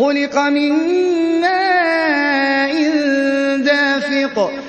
خُلِقَ مِن مَّاءٍ دَافِقٍ.